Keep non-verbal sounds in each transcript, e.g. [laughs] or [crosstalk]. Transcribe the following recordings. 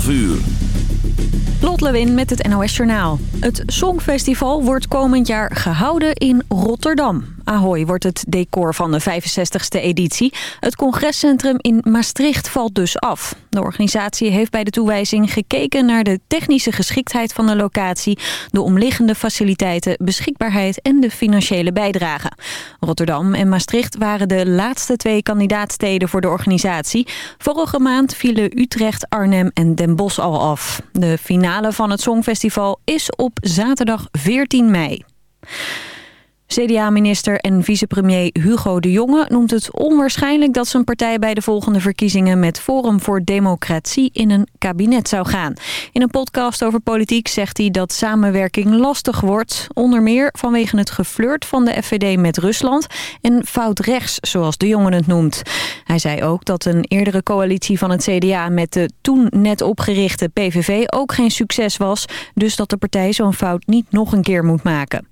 12 uur. Met het NOS Journaal. Het Songfestival wordt komend jaar gehouden in Rotterdam. Ahoy wordt het decor van de 65e editie. Het congrescentrum in Maastricht valt dus af. De organisatie heeft bij de toewijzing gekeken naar de technische geschiktheid van de locatie, de omliggende faciliteiten, beschikbaarheid en de financiële bijdrage. Rotterdam en Maastricht waren de laatste twee kandidaatsteden voor de organisatie. Vorige maand vielen Utrecht, Arnhem en Den Bosch al af. De finale van het Songfestival is op zaterdag 14 mei. CDA-minister en vicepremier Hugo de Jonge noemt het onwaarschijnlijk dat zijn partij bij de volgende verkiezingen met Forum voor Democratie in een kabinet zou gaan. In een podcast over politiek zegt hij dat samenwerking lastig wordt, onder meer vanwege het geflirt van de FVD met Rusland en fout rechts, zoals de Jonge het noemt. Hij zei ook dat een eerdere coalitie van het CDA met de toen net opgerichte PVV ook geen succes was, dus dat de partij zo'n fout niet nog een keer moet maken.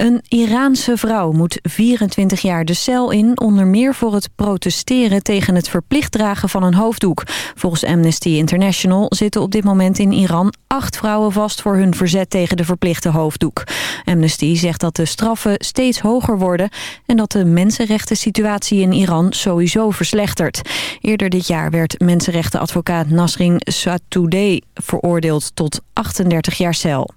Een Iraanse vrouw moet 24 jaar de cel in... onder meer voor het protesteren tegen het verplicht dragen van een hoofddoek. Volgens Amnesty International zitten op dit moment in Iran... acht vrouwen vast voor hun verzet tegen de verplichte hoofddoek. Amnesty zegt dat de straffen steeds hoger worden... en dat de mensenrechten situatie in Iran sowieso verslechtert. Eerder dit jaar werd mensenrechtenadvocaat Nasrin Sotoudeh veroordeeld tot 38 jaar cel.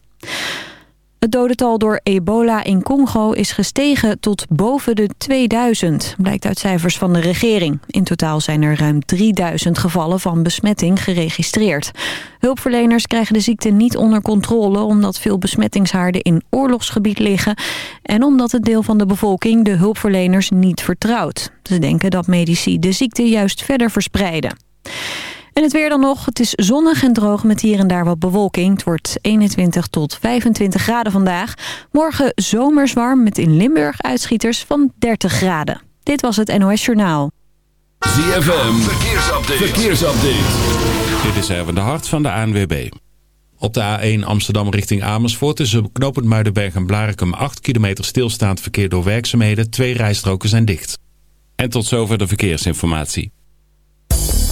Het dodental door ebola in Congo is gestegen tot boven de 2000, blijkt uit cijfers van de regering. In totaal zijn er ruim 3000 gevallen van besmetting geregistreerd. Hulpverleners krijgen de ziekte niet onder controle omdat veel besmettingshaarden in oorlogsgebied liggen en omdat het deel van de bevolking de hulpverleners niet vertrouwt. Ze denken dat medici de ziekte juist verder verspreiden. En het weer dan nog. Het is zonnig en droog met hier en daar wat bewolking. Het wordt 21 tot 25 graden vandaag. Morgen zomers warm met in Limburg uitschieters van 30 graden. Dit was het NOS Journaal. ZFM, verkeersupdate. verkeersupdate. Dit is even de hart van de ANWB. Op de A1 Amsterdam richting Amersfoort tussen knooppunt Muidenberg en Blarikum 8 kilometer stilstaand verkeer door werkzaamheden. Twee rijstroken zijn dicht. En tot zover de verkeersinformatie.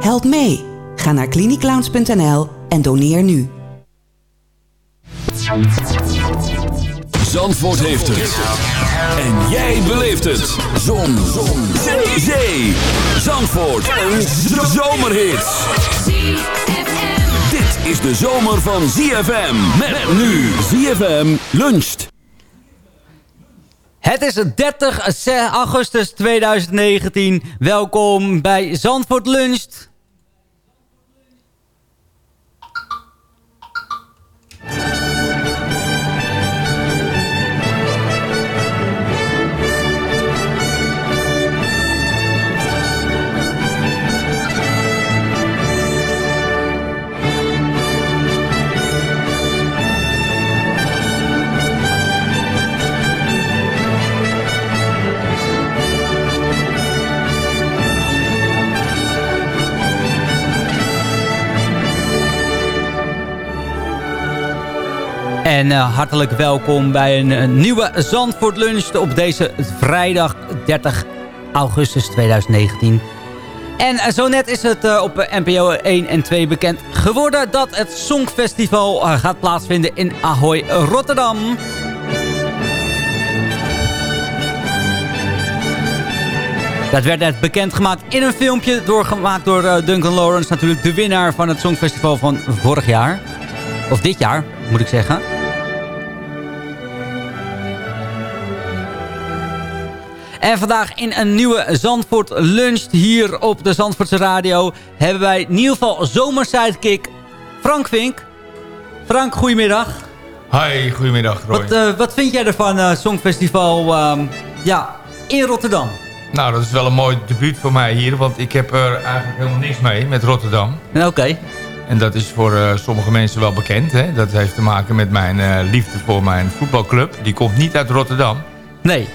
Help mee. Ga naar cliniclowns.nl en doneer nu. Zandvoort heeft het. En jij beleeft het. Zon. Zon. Zee. Zee. Zandvoort. Een zomerhit. Dit is de zomer van ZFM. Met nu ZFM luncht. Het is 30 augustus 2019. Welkom bij Zandvoort Luncht. En eh, hartelijk welkom bij een, nieuwe Zandvoort Lunch op deze vrijdag 30 augustus 2019. En eh, zo net is het eh, op NPO 1 en 2 bekend geworden dat het Songfestival gaat plaatsvinden in Ahoy, Rotterdam. Dat werd net bekendgemaakt in een filmpje, doorgemaakt door Duncan Lawrence. Natuurlijk de winnaar van het Songfestival van vorig jaar. Of dit jaar, moet ik zeggen. En vandaag in een nieuwe Zandvoort Lunch hier op de Zandvoortse Radio... hebben wij in ieder geval zomersidekick Frank Vink. Frank, goedemiddag. Hi, goedemiddag Roy. Wat, eh, wat vind jij ervan, eh Songfestival ehm, ja, in Rotterdam? Nou, dat is wel een mooi debuut voor mij hier, want ik heb er eigenlijk helemaal niks mee met Rotterdam. Oké. En dat is voor eh, sommige mensen wel bekend. Hè? Dat heeft te maken met mijn liefde voor mijn voetbalclub. Die komt niet uit Rotterdam. Nee.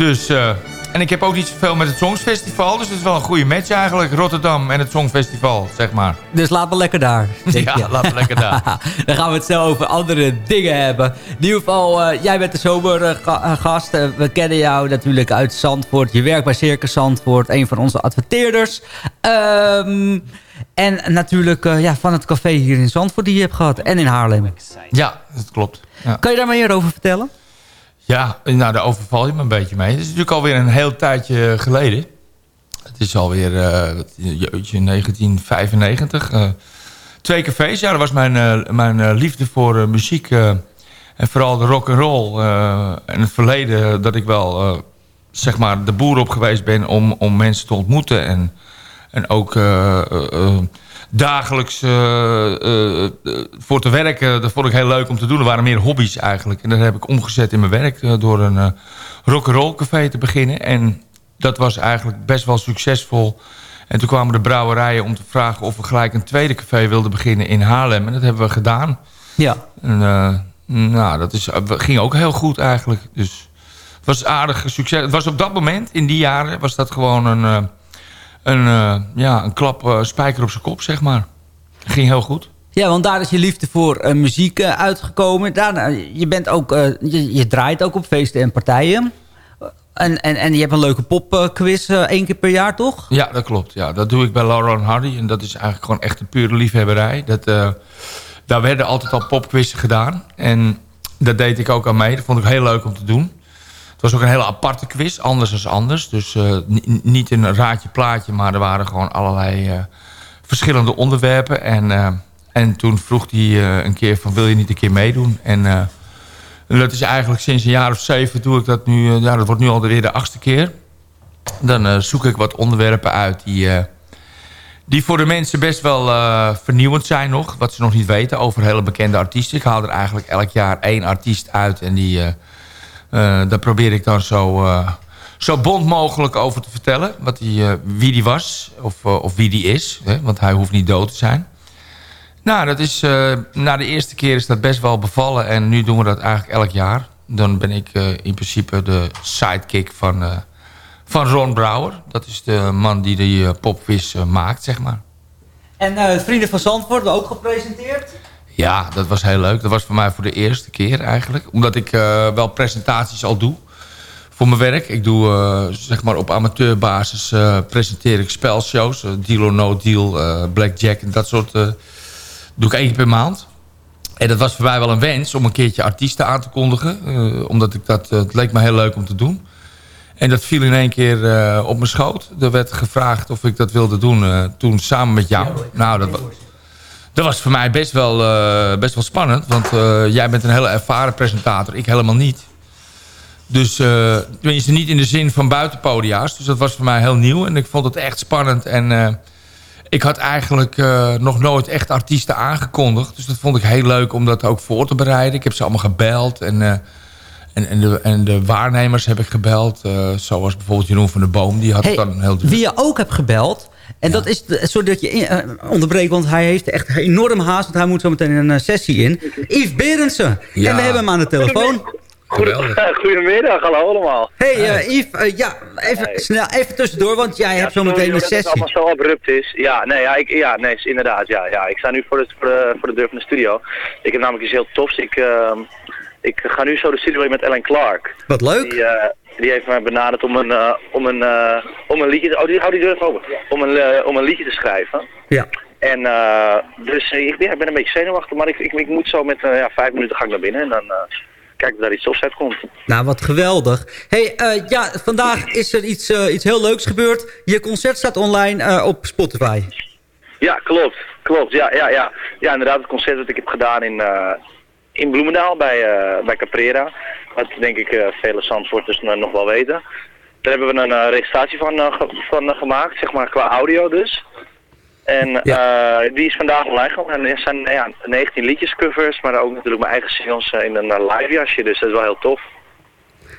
Dus, eh, en ik heb ook niet zoveel met het Songfestival. Dus het is wel een goede match eigenlijk. Rotterdam en het Songfestival, zeg maar. Dus laten we lekker daar. [laughs] Ja, je. laten we lekker daar. [laughs] Dan gaan we het snel over andere dingen hebben. In ieder geval, eh, jij bent de zomergast. Uh, we kennen jou natuurlijk uit Zandvoort. Je werkt bij Circus Zandvoort, een van onze adverteerders. Ehm, en natuurlijk ja, van het café hier in Zandvoort die je hebt gehad. En in Haarlem. Ja, dat klopt. Ja. Kan je daar meer over vertellen? Ja, nou daar overval je me een beetje mee. Het is natuurlijk alweer een heel tijdje geleden. Het is alweer, wat- jeetje, 1995. eh, twee cafés, ja, dat was mijn, eh, mijn eh, liefde voor eh, muziek. en vooral de rock and roll. en het verleden dat ik wel, zeg maar, de boer op geweest ben om, om mensen te ontmoeten. En, en ook dagelijks eh, eh, eh, voor te werken. Dat vond ik heel leuk om te doen. Er waren meer hobby's eigenlijk. En dat heb ik omgezet in mijn werk door een rock'n'roll café te beginnen. En dat was eigenlijk best wel succesvol. En toen kwamen de brouwerijen om te vragen of we gelijk een tweede café wilden beginnen in Haarlem. En dat hebben we gedaan. Ja. En, nou, dat is, ging ook heel goed eigenlijk. Dus het was aardig succes. Het was op dat moment, in die jaren, was dat gewoon een, een, eh, ja, een klap eh, spijker op zijn kop, zeg maar. Ging heel goed. Ja, want daar is je liefde voor eh, muziek uitgekomen. Daarna, je, bent ook, je, je draait ook op feesten en partijen. En, en, en je hebt een leuke popquiz één keer per jaar, toch? Ja, dat klopt. Ja, dat doe ik bij Laura en Hardy. En dat is eigenlijk gewoon echt een pure liefhebberij. Dat, daar werden altijd al popquizzen gedaan. En dat deed ik ook aan mee. Dat vond ik heel leuk om te doen. Het was ook een hele aparte quiz, anders dan anders. Dus eh, ni- niet een raadje plaatje, maar er waren gewoon allerlei eh, verschillende onderwerpen. En, eh, en toen vroeg hij een keer van, wil je niet een keer meedoen? En dat is eigenlijk sinds een jaar of zeven doe ik dat nu. ja, dat wordt nu alweer de achtste keer. Dan zoek ik wat onderwerpen uit die, die voor de mensen best wel vernieuwend zijn nog. Wat ze nog niet weten over hele bekende artiesten. Ik haal er eigenlijk elk jaar één artiest uit. En die, daar probeer ik dan zo, eh, zo bond mogelijk over te vertellen. Wat die, eh, wie die was of, eh, of wie die is. Hè? Want hij hoeft niet dood te zijn. Nou, dat is, eh, na de eerste keer is dat best wel bevallen. En nu doen we dat eigenlijk elk jaar. Dan ben ik eh, in principe de sidekick van, eh, van Ron Brouwer. Dat is de man die de eh, maakt, zeg maar. En eh, Vrienden van Zandvoort ook gepresenteerd. Ja, dat was heel leuk. Dat was voor mij voor de eerste keer eigenlijk. Omdat ik eh, wel presentaties al doe voor mijn werk. Ik doe eh, zeg maar op amateurbasis eh, presenteer ik spelshows. deal or no deal, blackjack en dat soort... doe ik één keer per maand. En dat was voor mij wel een wens om een keertje artiesten aan te kondigen. omdat ik dat, het leek me heel leuk om te doen. En dat viel in één keer op mijn schoot. Er werd gevraagd of ik dat wilde doen toen samen met jou. Nou, dat, wa- dat was voor mij best wel, eh, best wel spannend. Want eh, jij bent een hele ervaren presentator. Ik helemaal niet. Dus eh tenminste niet in de zin van buitenpodia's. Dus dat was voor mij heel nieuw. En ik vond het echt spannend. En ik had eigenlijk nog nooit echt artiesten aangekondigd. Dus dat vond ik heel leuk om dat ook voor te bereiden. Ik heb ze allemaal gebeld. En, en, en, de, en de waarnemers heb ik gebeld. zoals bijvoorbeeld Jeroen van der Boom. Die had Hey, dan heel druk. wie je ook hebt gebeld. En dat is, de- sorry dat je in- eh, onderbreekt, want hij heeft echt enorm haast. Want hij moet zo meteen een eh, sessie in. Yves Berendsen. Ja. En we hebben hem aan de telefoon. Goedemiddag, hallo allemaal. Hey eh, Yves, ja, even Hey. snel, even tussendoor, want jij hebt zo meteen een Dat het sessie. allemaal zo abrupt is. Ja, nee, ja, ik, ja, nee is inderdaad. Ja, ja. Ik sta nu voor de, voor, de, voor de deur van de studio. Ik heb namelijk iets heel tofs. Ik, ehm, ik ga nu zo de studio in met Ellen Clark. Wat leuk. Die, eh, die heeft mij benaderd om een, eh, om een, eh, om een liedje... Oh, die, hou die deur even open. Om een, om een liedje te schrijven. Ja. En eh, dus eh, ik, ben, ik ben een beetje zenuwachtig, maar ik, ik, ik moet zo met ja, vijf minuten ga ik naar binnen en dan eh, kijk of daar iets tofs uitkomt. Nou, wat geweldig. hey, eh, ja, vandaag is er iets, iets heel leuks gebeurd. Je concert staat online eh, op Spotify. Ja, klopt. Klopt, ja, ja, ja. Ja, inderdaad, het concert dat ik heb gedaan in, eh, in Bloemendaal bij, eh, bij Caprera. Wat denk ik eh, vele Zandvoorters nog wel weten. Daar hebben we een eh, registratie van, van gemaakt, zeg maar qua audio dus. En die is vandaag online gegaan. En er zijn ja, 19 liedjes covers, maar ook natuurlijk mijn eigen singles in een live jasje. Dus dat is wel heel tof.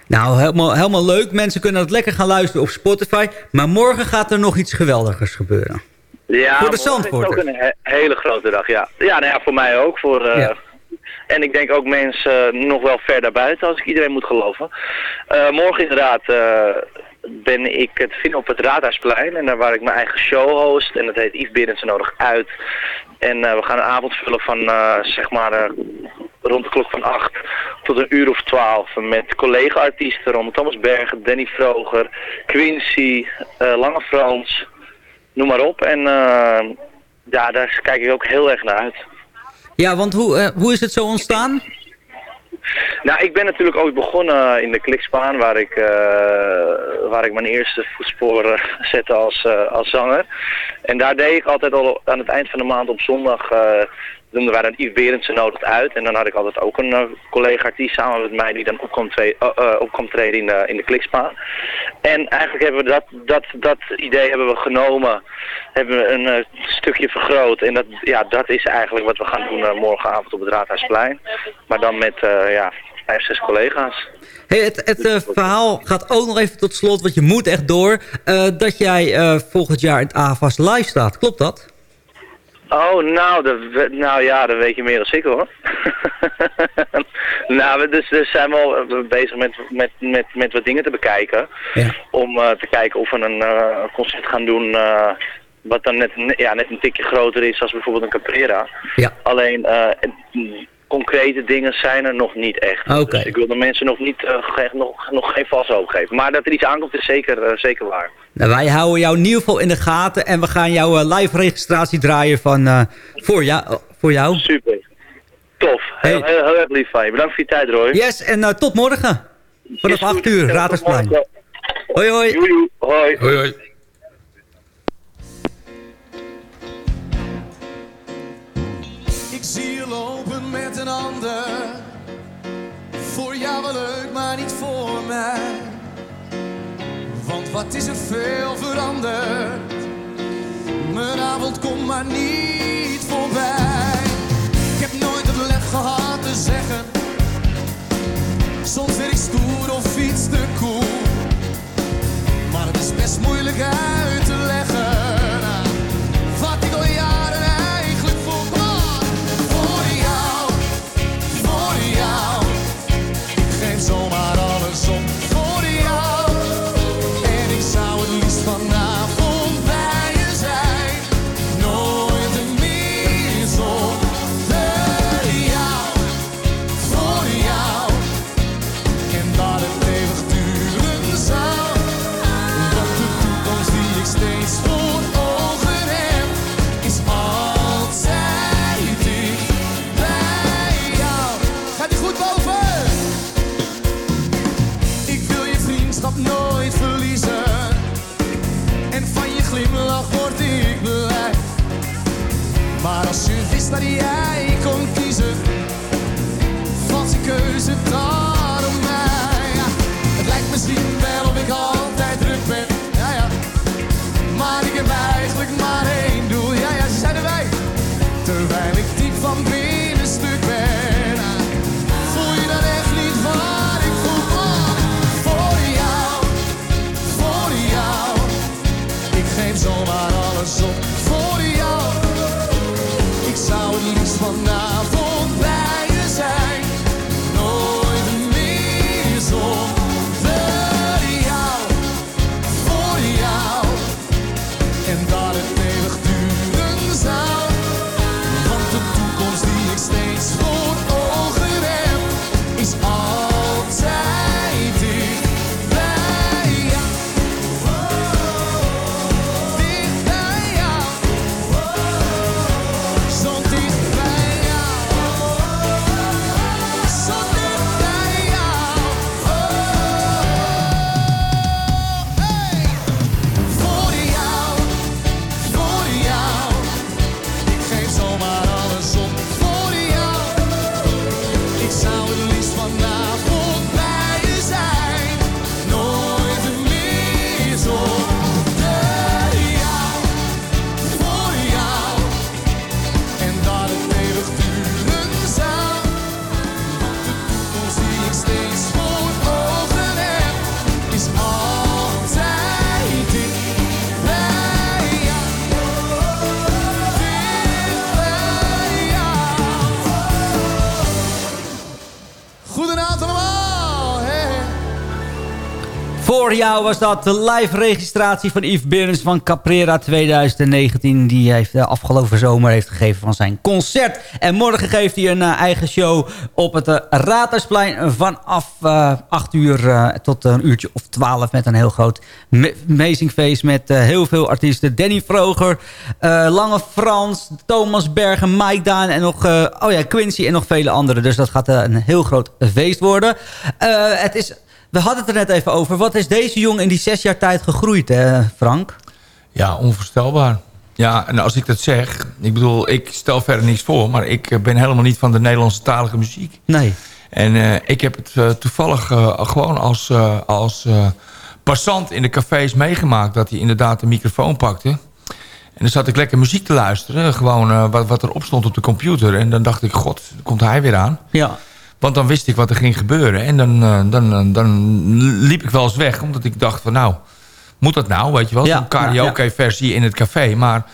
Nou, helemaal, helemaal leuk. Mensen kunnen het lekker gaan luisteren op Spotify. Maar morgen gaat er nog iets geweldigers gebeuren. Ja, Voor de morgen is ook Zandvoorters. een he- hele grote dag, ja. Ja, nou ja, voor mij ook. Voor, Ja. En ik denk ook mensen eh, nog wel ver daarbuiten, als ik iedereen moet geloven. Eh, morgen inderdaad eh, ben ik het vinden op het Raadhuisplein. En daar waar ik mijn eigen show host. En dat heet Yves Berendsen nodig uit. En we gaan een avond vullen van zeg maar rond de klok van 8 tot een uur of 12. Met collega-artiesten rond Thomas Bergen, Danny Vroger, Quincy, Lange Frans noem maar op. En ja, daar kijk ik ook heel erg naar uit. Ja, want hoe, eh, hoe is het zo ontstaan? Nou, ik ben natuurlijk ooit begonnen in de klikspaan, waar ik, eh, waar ik mijn eerste voetsporen [laughs] zette als, eh, als zanger. En daar deed ik altijd al aan het eind van de maand op zondag, noemden wij dan Yves Berendsen nodigt uit. En dan had ik altijd ook een eh, collega-artiest samen met mij die dan op kwam, tre- eh, eh, op kwam treden in de, in de klikspaan. En eigenlijk hebben we dat, dat, dat idee hebben we genomen, hebben we een stukje vergroot. En dat, ja, dat is eigenlijk wat we gaan doen morgenavond op het Raadhuisplein. Maar dan met ja, vijf, zes collega's. Hey, het het verhaal gaat ook nog even tot slot, want je moet echt door. dat jij volgend jaar in het AVAS live staat. Klopt dat? Oh, nou, we- nou ja, dat weet je meer dan ik hoor. [laughs] nou, we, dus, dus zijn we al eh, bezig met, met, met, met wat dingen te bekijken. Ja. Om eh, te kijken of we een eh, concert gaan doen wat dan net, ja, net een tikje groter is als bijvoorbeeld een Caprera. Ja. Alleen concrete dingen zijn er nog niet echt. Oké. Dus ik wil de mensen nog, niet, eh, ge- nog, nog geen vals hoop geven. Maar dat er iets aankomt is zeker, eh, zeker waar. Nou, wij houden jou in ieder geval in de gaten. En we gaan jouw eh, live registratie draaien van, eh, voor, jou, voor jou. Super. Tof. Heel, Hey. heel, heel erg lief van je. Bedankt voor je tijd, Roy. Yes, en eh, tot morgen. Vanaf Is goed. 8 uur, morgen. Hoi, hoi. Hoi. Hoi, hoi. Ik zie je een. Voor jou wel leuk, maar niet voor mij. Want wat is er veel veranderd? Mijn avond komt maar niet voorbij. Ik heb nooit het lef gehad te zeggen. Soms ben ik stoer of iets te cool. Maar het is best moeilijk uit Voor was dat de live registratie van Yves Berens van Caprera 2019. Die heeft de afgelopen zomer heeft gegeven van zijn concert. En morgen geeft hij een eh, eigen show op het uh, vanaf uh, 8 uur tot een uurtje of 12 met een heel groot amazing feest met heel veel artiesten. Danny Vroger, Lange Frans, Thomas Bergen, Mike Daan en nog oh ja, Quincy en nog vele anderen. Dus dat gaat een heel groot feest worden. het is... We hadden het er net even over. Wat is deze jongen in die zes jaar tijd gegroeid, hè, Frank? Ja, onvoorstelbaar. Ja, en als ik dat zeg... Ik bedoel, ik stel verder niks voor... maar ik ben helemaal niet van de Nederlandse talige muziek. Nee. En uh, ik heb het uh, toevallig uh, gewoon als, als passant in de cafés meegemaakt... dat hij inderdaad de microfoon pakte. En dan zat ik lekker muziek te luisteren. Gewoon wat, wat erop stond op de computer. En dan dacht ik, god, komt hij weer aan. Ja. Want dan wist ik wat er ging gebeuren. En dan, uh, dan, dan liep ik wel eens weg. Omdat ik dacht van nou, moet dat nou? Weet je wel, ja, een karaoke versie in het café. Maar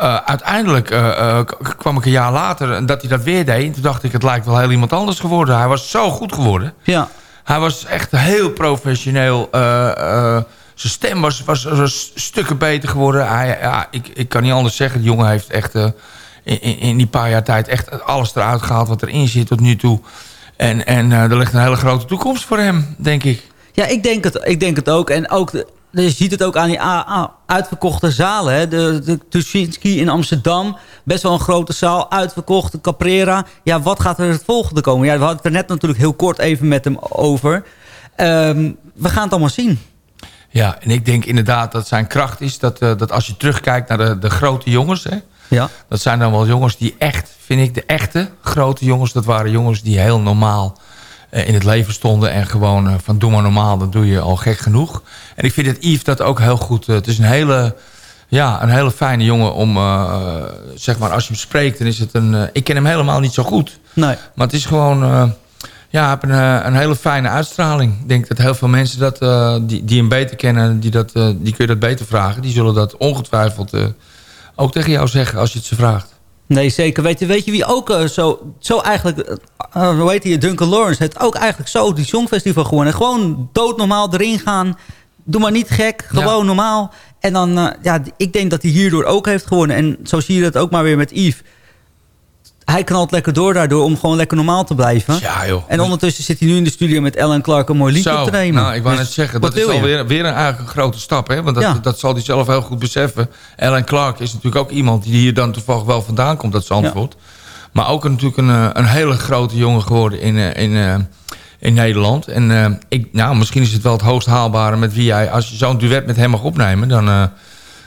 uh, uiteindelijk uh, kwam ik een jaar later dat hij dat weer deed. En toen dacht ik, het lijkt wel heel iemand anders geworden. Hij was zo goed geworden. Ja. Hij was echt heel professioneel. zijn stem was, was, was, stukken beter geworden. Hij, ja, ik, ik kan niet anders zeggen. De jongen heeft echt in, in die paar jaar tijd echt alles eruit gehaald wat erin zit tot nu toe. En, en uh, er ligt een hele grote toekomst voor hem, denk ik. Ja, ik denk het, ik denk het ook. En ook, de, je ziet het ook aan die uitverkochte zalen. Hè? De, de Tuschinski in Amsterdam, best wel een grote zaal, uitverkocht. Caprera. Ja, wat gaat er het volgende komen? Ja, we hadden het er net natuurlijk heel kort even met hem over. Um, we gaan het allemaal zien. Ja, en ik denk inderdaad dat zijn kracht is... dat, uh, dat als je terugkijkt naar de, de grote jongens... Hè, ja. Dat zijn dan wel jongens die echt, vind ik, de echte grote jongens... dat waren jongens die heel normaal uh, in het leven stonden... en gewoon uh, van doe maar normaal, dan doe je al gek genoeg. En ik vind dat Yves dat ook heel goed... Uh, het is een hele, ja, een hele fijne jongen om... zeg maar, als je hem spreekt, dan is het een... ik ken hem helemaal niet zo goed. Nee. Maar het is gewoon... ja, heb een, een hele fijne uitstraling. Ik denk dat heel veel mensen dat, die, die hem beter kennen... Die, dat, die kun je dat beter vragen. Die zullen dat ongetwijfeld ook tegen jou zeggen als je het ze vraagt. Nee, zeker. Weet je, weet je wie ook uh, zo, zo eigenlijk... Uh, hoe heet hij? Duncan Lawrence. Het ook eigenlijk zo die Songfestival gewonnen. Gewoon doodnormaal erin gaan. Doe maar niet gek. Gewoon ja. normaal. En dan, uh, ja, ik denk dat hij hierdoor ook heeft gewonnen. En zo zie je dat ook maar weer met Yves hij knalt lekker door daardoor om gewoon lekker normaal te blijven. Ja, joh. En ondertussen zit hij nu in de studio met Ellen Clark een mooi liedje op te nemen. Nou, ik wou dus, net zeggen, dat is alweer weer een, eigenlijk een grote stap. Hè? Want dat, ja. dat zal hij zelf heel goed beseffen. Ellen Clark is natuurlijk ook iemand die hier dan toevallig wel vandaan komt uit Zandvoort. Ja. Maar ook natuurlijk een, een hele grote jongen geworden in, in, in Nederland. En uh, ik, nou, misschien is het wel het hoogst haalbare met wie jij... als je zo'n duet met hem mag opnemen... dan, uh,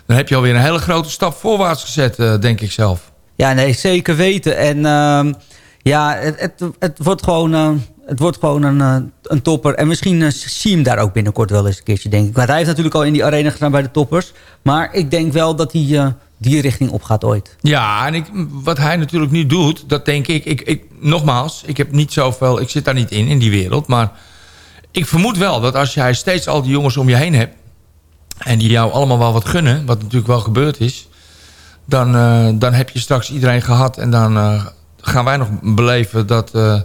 dan heb je alweer een hele grote stap voorwaarts gezet, uh, denk ik zelf. Ja, nee, zeker weten. En uh, ja, het, het, het, wordt gewoon, uh, het wordt gewoon een, uh, een topper. En misschien uh, zie je hem daar ook binnenkort wel eens een keertje, denk ik. Want hij heeft natuurlijk al in die arena gestaan bij de toppers. Maar ik denk wel dat hij die richting op gaat ooit. Ja, en ik, wat hij natuurlijk nu doet, dat denk ik, ik, ik... Nogmaals, ik heb niet zoveel... Ik zit daar niet in, in die wereld. Maar ik vermoed wel dat als jij steeds al die jongens om je heen hebt... en die jou allemaal wel wat gunnen, wat natuurlijk wel gebeurd is dan, uh, dan heb je straks iedereen gehad. En dan uh, gaan wij nog beleven dat, uh,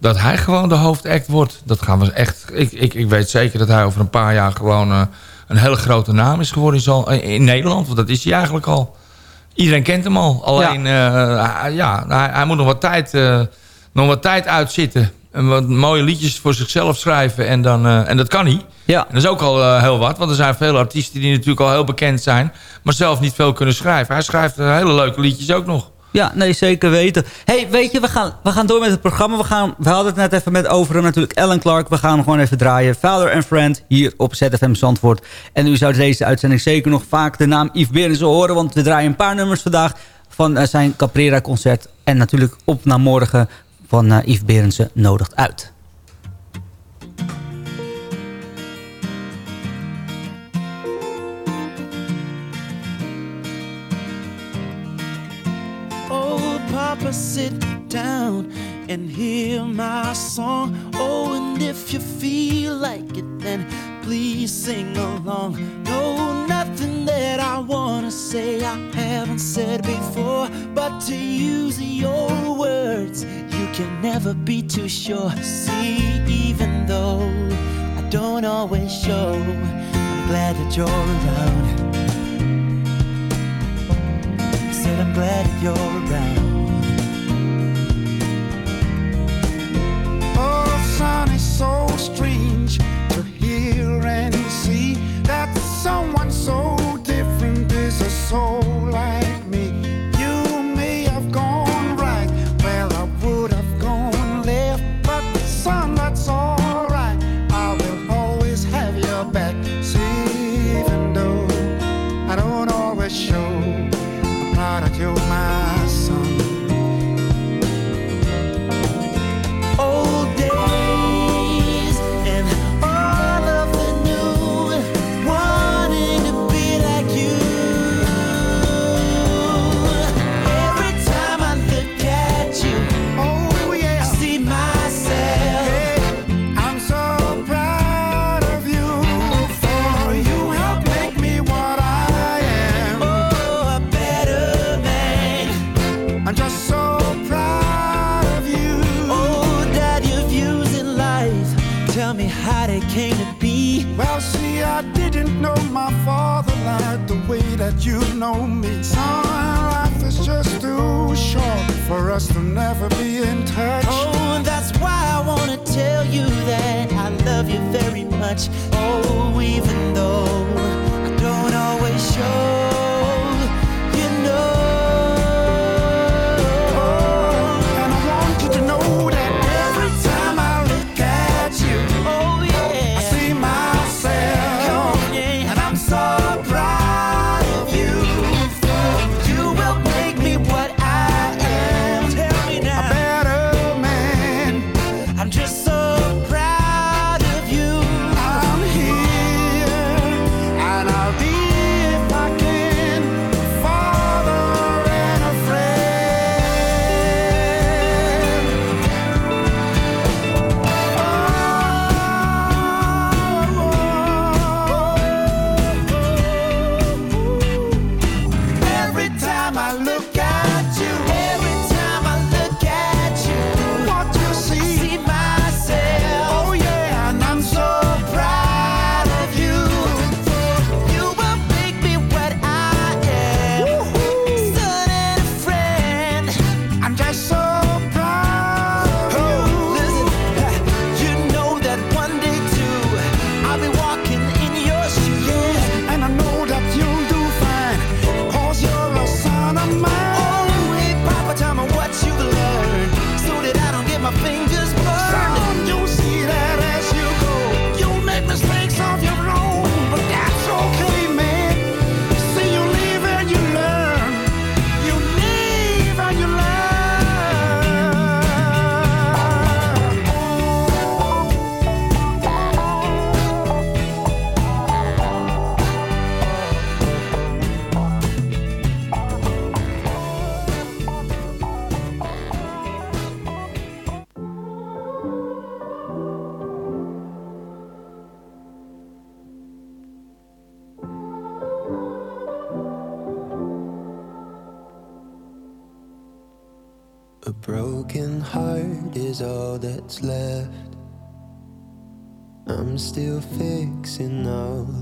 dat hij gewoon de hoofdact wordt. Dat gaan we echt... Ik, ik, ik weet zeker dat hij over een paar jaar gewoon een hele grote naam is geworden in, in, Nederland. Want dat is hij eigenlijk al. Iedereen kent hem al. Alleen, ja, ja hij, hij, moet nog wat tijd, nog wat tijd uitzitten en wat mooie liedjes voor zichzelf schrijven. En, dan, uh, en dat kan hij. Ja. En dat is ook al uh, heel wat. Want er zijn veel artiesten die natuurlijk al heel bekend zijn. Maar zelf niet veel kunnen schrijven. Hij schrijft hele leuke liedjes ook nog. Ja, nee, zeker weten. hey, weet je, we gaan, we gaan door met het programma. We, gaan, we hadden het net even met over hem natuurlijk. Ellen Clark, we gaan hem gewoon even draaien. Father and Friend, hier op ZFM Zandvoort. En u zou deze uitzending zeker nog vaak de naam Yves Berens horen. Want we draaien een paar nummers vandaag van zijn Caprera-concert. En natuurlijk op naar morgen van uh, Yves Berendsen nodigt uit. Oh, Papa, sit down and hear my song. Oh, and if you feel like it, then please sing along. No, nothing that I wanna say I haven't said before, but to use your words, can never be too sure. See, even though I don't always show, I'm glad that you're around. Said I'm glad that you're around. Oh, son, it's so strange to hear and see that someone so different is a soul like.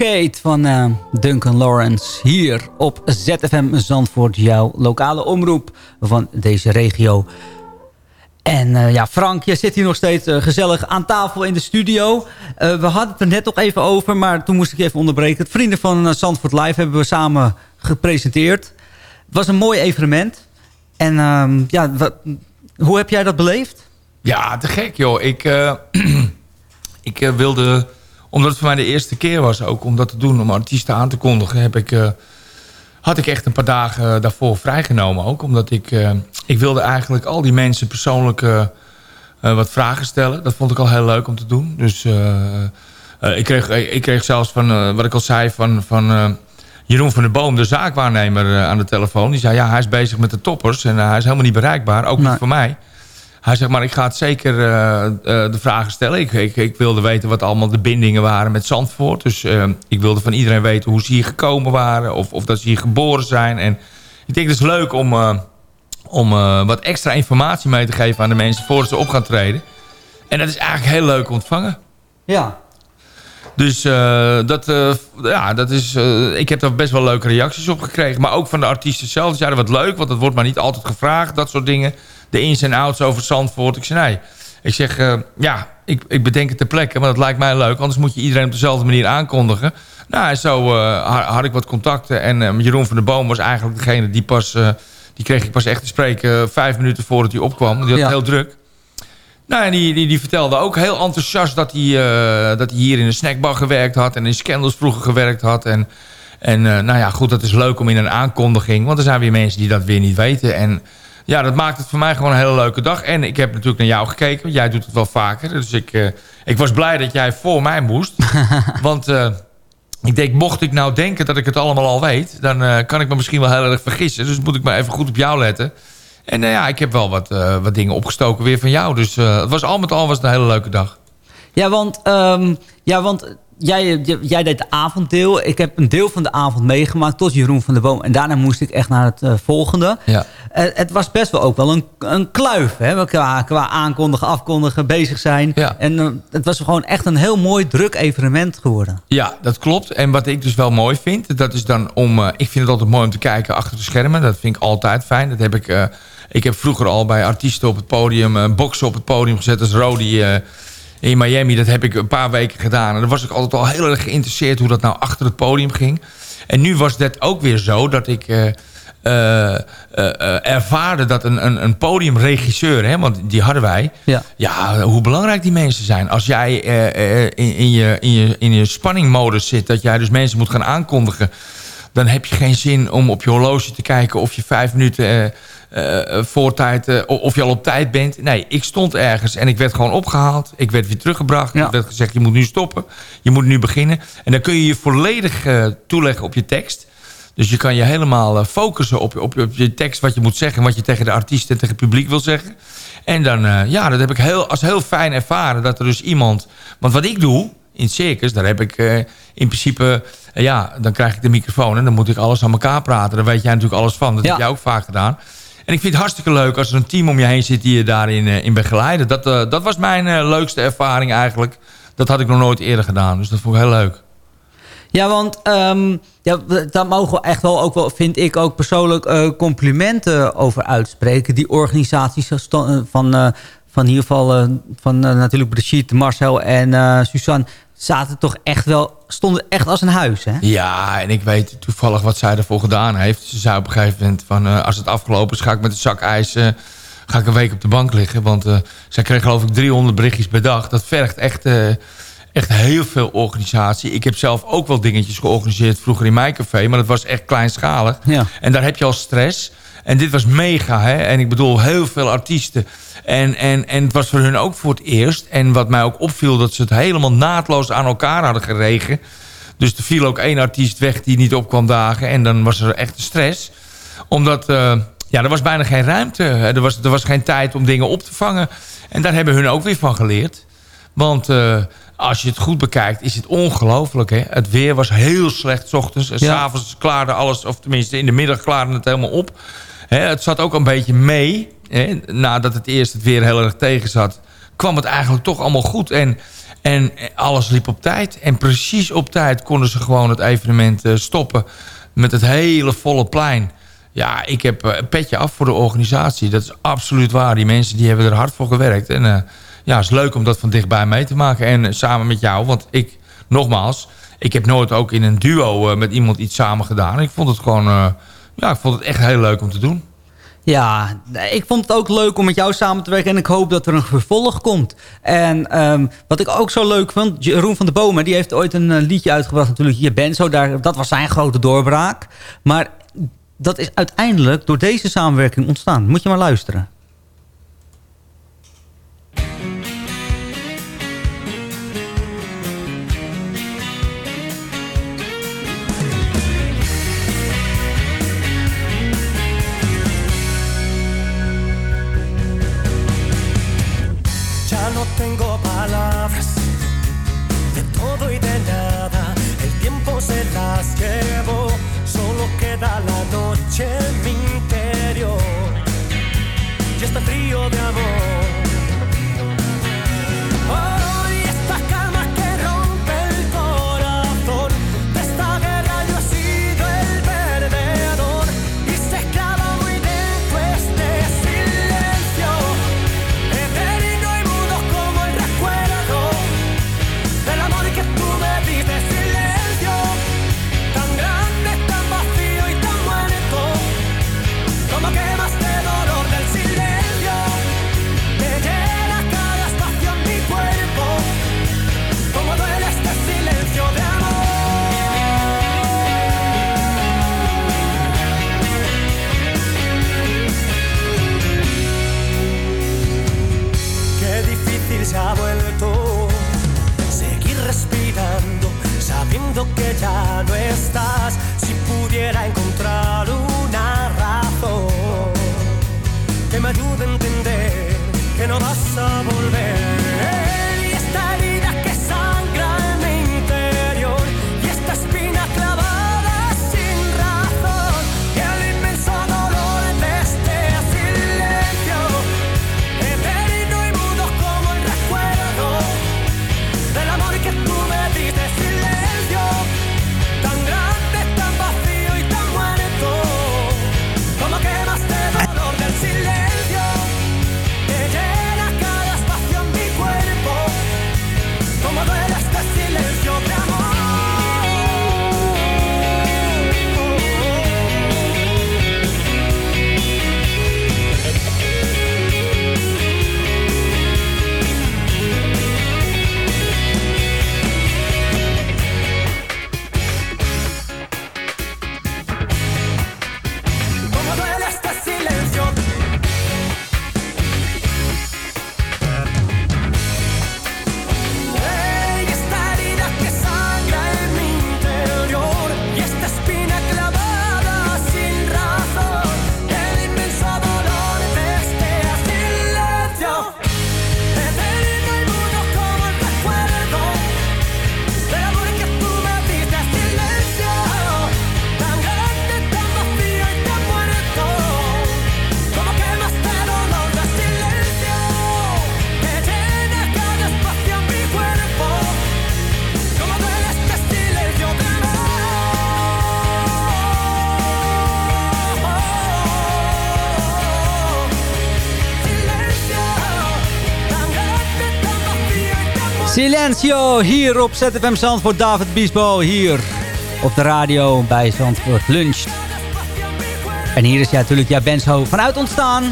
Arcade van eh, Duncan Lawrence. Hier op ZFM Zandvoort, jouw lokale omroep van deze regio. En eh, ja, Frank, je zit hier nog steeds eh, gezellig aan tafel in de studio. We hadden het er net nog even over, maar toen moest ik even onderbreken. Het Vrienden van Zandvoort Live hebben we samen gepresenteerd. Het was een mooi evenement. En ehm, ja, hoe heb jij dat beleefd? Ja, te gek joh. Ik, [clears throat] ik wilde, omdat het voor mij de eerste keer was ook om dat te doen, om artiesten aan te kondigen, heb ik, eh, had ik echt een paar dagen daarvoor vrijgenomen ook. Omdat ik, eh, ik wilde eigenlijk al die mensen persoonlijk eh, eh, wat vragen stellen. Dat vond ik al heel leuk om te doen. Dus eh, eh, ik, kreeg, ik kreeg zelfs van, eh, wat ik al zei, van... van eh, Jeroen van der Boom, de zaakwaarnemer eh, aan de telefoon. Die zei, ja, hij is bezig met de toppers en eh, hij is helemaal niet bereikbaar. Ook niet voor mij. Hij zegt, maar ik ga het zeker eh, eh, de vragen stellen. Ik, ik, wilde weten wat allemaal de bindingen waren met Zandvoort. Dus eh, ik wilde van iedereen weten hoe ze hier gekomen waren. Of, of dat ze hier geboren zijn. En ik denk, het is leuk om, om wat extra informatie mee te geven aan de mensen... voordat ze op gaan treden. En dat is eigenlijk heel leuk ontvangen. Ja. Dus eh, dat, eh, ja, dat is, eh, ik heb daar best wel leuke reacties op gekregen. Maar ook van de artiesten zelf. Die zeiden wat leuk, want dat wordt maar niet altijd gevraagd. Dat soort dingen. De ins en outs over Zandvoort. Ik zei nee. Ik zeg, ja, ik, ik bedenk het ter plekke. Maar dat lijkt mij leuk. Anders moet je iedereen op dezelfde manier aankondigen. Nou, en zo ha- had ik wat contacten. En Jeroen van der Boom was eigenlijk degene die pas... die kreeg ik pas echt te spreken vijf minuten voordat hij opkwam. Die had Ja. heel druk. Nou, en die, die, die vertelde ook heel enthousiast dat hij, eh, dat hij hier in een snackbar gewerkt had. En in Scandals vroeger gewerkt had. En, en eh, nou ja, goed, dat is leuk om in een aankondiging. Want er zijn weer mensen die dat weer niet weten. En ja, dat maakt het voor mij gewoon een hele leuke dag. En ik heb natuurlijk naar jou gekeken. Want jij doet het wel vaker. Dus ik, eh, ik was blij dat jij voor mij moest. [laughs] want ik denk, mocht ik nou denken dat ik het allemaal al weet... dan kan ik me misschien wel heel erg vergissen. Dus moet ik maar even goed op jou letten. En eh, ja, ik heb wel wat, eh, wat dingen opgestoken weer van jou. Dus eh, het was al met al was het een hele leuke dag. Ja, want, ehm, ja, want jij, jij, deed de avonddeel. Ik heb een deel van de avond meegemaakt tot Jeroen van der Boom. En daarna moest ik echt naar het volgende. Ja. Het was best wel ook wel een, een kluif. Hè? Qua, qua aankondigen, afkondigen, bezig zijn. En eh, het was gewoon echt een heel mooi druk evenement geworden. Ja, dat klopt. En wat ik dus wel mooi vind, dat is dan om... ik vind het altijd mooi om te kijken achter de schermen. Dat vind ik altijd fijn. Dat heb ik, ik heb vroeger al bij artiesten op het podium... eh, boksen op het podium gezet als Rody eh, in Miami. Dat heb ik een paar weken gedaan. En dan was ik altijd al heel erg geïnteresseerd... hoe dat nou achter het podium ging. En nu was dat ook weer zo dat ik... eh, ervaarde dat een, een, een podiumregisseur, hè, want die hadden wij... Ja. Ja, hoe belangrijk die mensen zijn. Als jij in, in, je, in, je, in je spanningmodus zit... dat jij dus mensen moet gaan aankondigen... dan heb je geen zin om op je horloge te kijken... of je vijf minuten eh, eh, voor tijd... eh, of je al op tijd bent. Nee, ik stond ergens en ik werd gewoon opgehaald. Ik werd weer teruggebracht. Er werd gezegd, je moet nu stoppen. Je moet nu beginnen. En dan kun je je volledig eh, toeleggen op je tekst... Dus je kan je helemaal focussen op, op, op je tekst, wat je moet zeggen... wat je tegen de artiest en tegen het publiek wil zeggen. En dan, ja, dat heb ik heel, als heel fijn ervaren dat er dus iemand... Want wat ik doe in het circus, daar heb ik in principe... ja, dan krijg ik de microfoon en dan moet ik alles aan elkaar praten. Daar weet jij natuurlijk alles van. Dat heb jij ook vaak gedaan. En ik vind het hartstikke leuk als er een team om je heen zit... die je daarin eh, in begeleiden. Dat, eh, dat was mijn eh, leukste ervaring eigenlijk. Dat had ik nog nooit eerder gedaan. Dus dat vond ik heel leuk. Ja, want ehm, ja, daar mogen we echt wel, ook wel, vind ik ook persoonlijk, complimenten over uitspreken. Die organisaties van, eh, van in ieder geval van natuurlijk Brigitte, Marcel en Suzanne zaten toch echt wel, stonden echt als een huis, hè? Ja, en ik weet toevallig wat zij ervoor gedaan heeft. Ze zei op een gegeven moment van... eh, als het afgelopen is, ga ik met een zak ijs... eh, ga ik een week op de bank liggen. Want eh, zij kreeg geloof ik 300 berichtjes per dag. Dat vergt echt, echt heel veel organisatie. Ik heb zelf ook wel dingetjes georganiseerd vroeger in mijn café. Maar dat was echt kleinschalig. Ja. En daar heb je al stress. En dit was mega, hè. En ik bedoel, heel veel artiesten. En, en, en het was voor hun ook voor het eerst. En wat mij ook opviel, dat ze het helemaal naadloos aan elkaar hadden geregen. Dus er viel ook één artiest weg die niet op kwam dagen. En dan was er echt stress. Omdat, eh, ja, er was bijna geen ruimte. Er was, er was geen tijd om dingen op te vangen. En daar hebben hun ook weer van geleerd. Want eh, als je het goed bekijkt, is het ongelooflijk. hè. Het weer was heel slecht 's ochtends. En Ja. s'avonds klaarde alles, of tenminste in de middag klaarde het helemaal op. Het zat ook een beetje mee. Nadat het eerst het weer heel erg tegen zat, kwam het eigenlijk toch allemaal goed. En, En alles liep op tijd. En precies op tijd konden ze gewoon het evenement eh, stoppen... met het hele volle plein. Ja, ik heb eh, een petje af voor de organisatie. Dat is absoluut waar. Die mensen die hebben er hard voor gewerkt. En eh, ja, het is leuk om dat van dichtbij mee te maken. En samen met jou, want ik, nogmaals... ik heb nooit ook in een duo met iemand iets samen gedaan. Ik vond het gewoon... ja, ik vond het echt heel leuk om te doen. Ja, ik vond het ook leuk om met jou samen te werken. En ik hoop dat er een vervolg komt. En ehm, wat ik ook zo leuk vond... Jeroen van de Bomen, die heeft ooit een eh, liedje uitgebracht. Natuurlijk, Je bent zo. Daar, dat was zijn grote doorbraak. Maar dat is uiteindelijk door deze samenwerking ontstaan. Moet je maar luisteren. De amor. Hier op ZFM Zandvoort. David Biesbo hier op de radio bij Zandvoort Lunch. En hier is ja, natuurlijk ja, Benzo vanuit ontstaan.